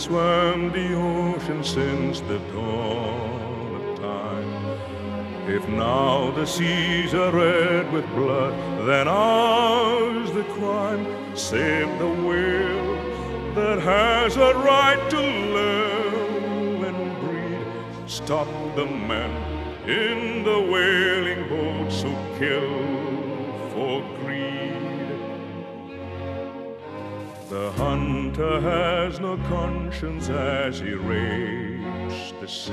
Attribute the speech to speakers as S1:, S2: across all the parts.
S1: swam the ocean since the dawn of time. If now the seas are red with blood, then ours the crime. Save the whale that has a right to live and breed. Stop the men in the whaling boats who kill for greed. The hunter has no conscience as he rapes the sea.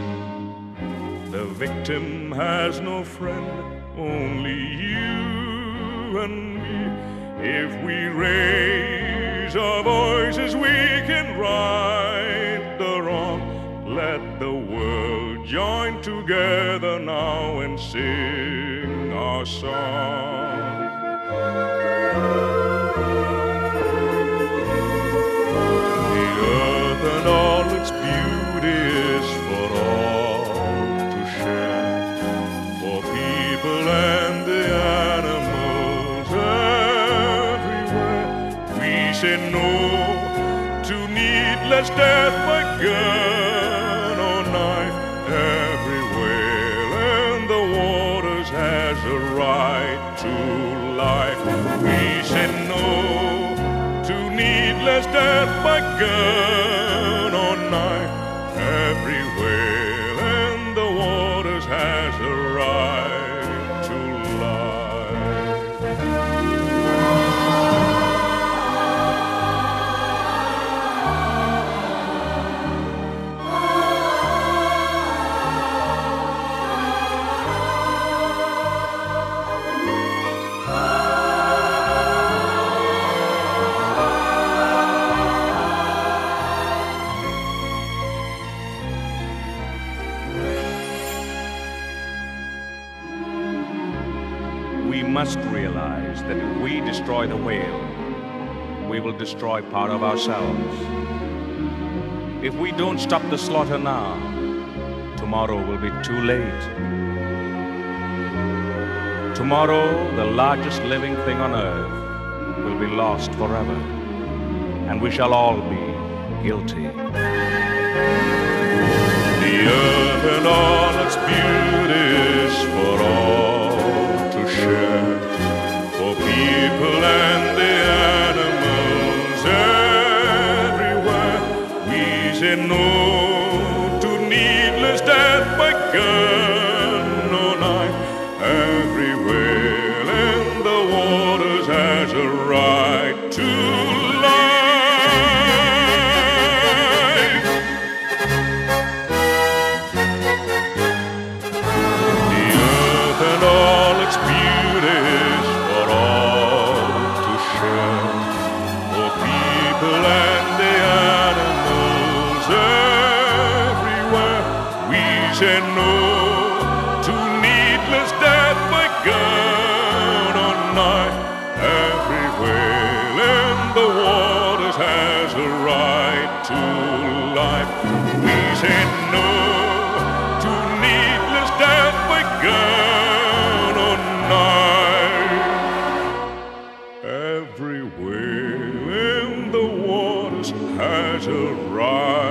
S1: The victim has no friend, only you and me. If we raise our voices, we can right the wrong. Let the world join together now and sing our song. Say no to needless death by gun or knife. Every whale in the waters has a right to life. We say no to needless death by gun
S2: We must realize that if we destroy the whale, we will destroy part of ourselves. If we don't stop the slaughter now, tomorrow will be too late. Tomorrow, the largest living thing on earth will be lost forever, and we shall all be guilty.
S1: The earth and all its beauty say no to needless death by gun say no to needless death by gun or knife. Every whale in the waters has a right to life. We say no to needless death by gun or knife. Every whale in the waters has a right